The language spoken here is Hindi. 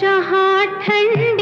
जहाँ ठंड